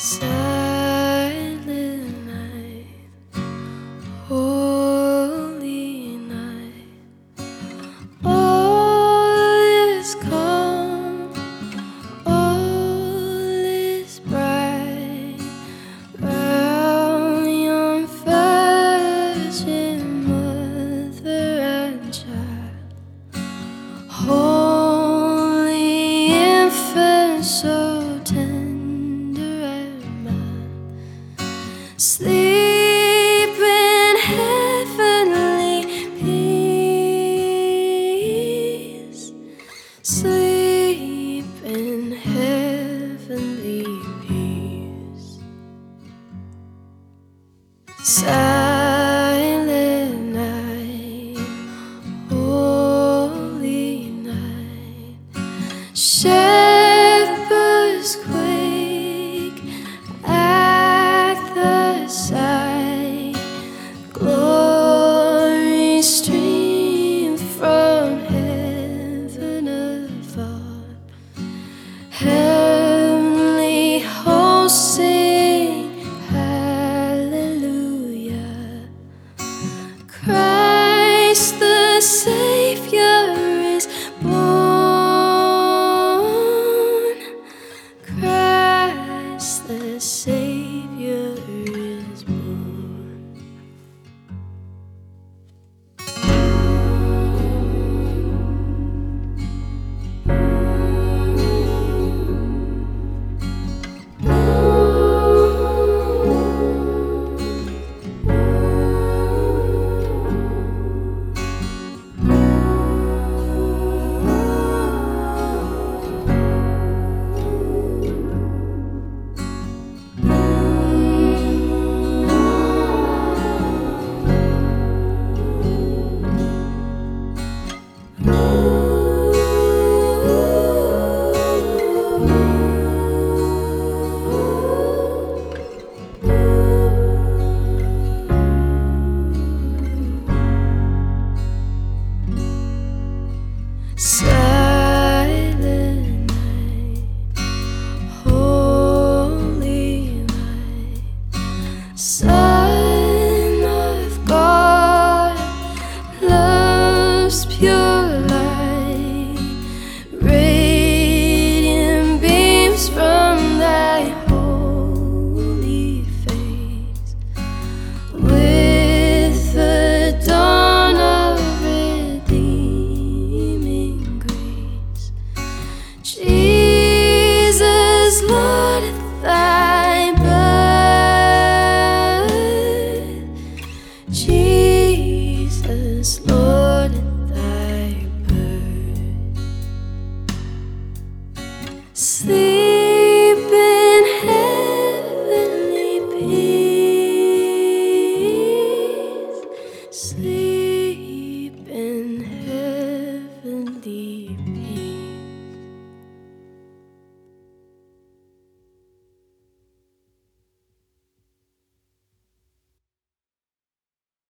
Silent night, holy night, all is calm, all is bright round mother and child. Holy infant, so Silent night, holy night. Share love.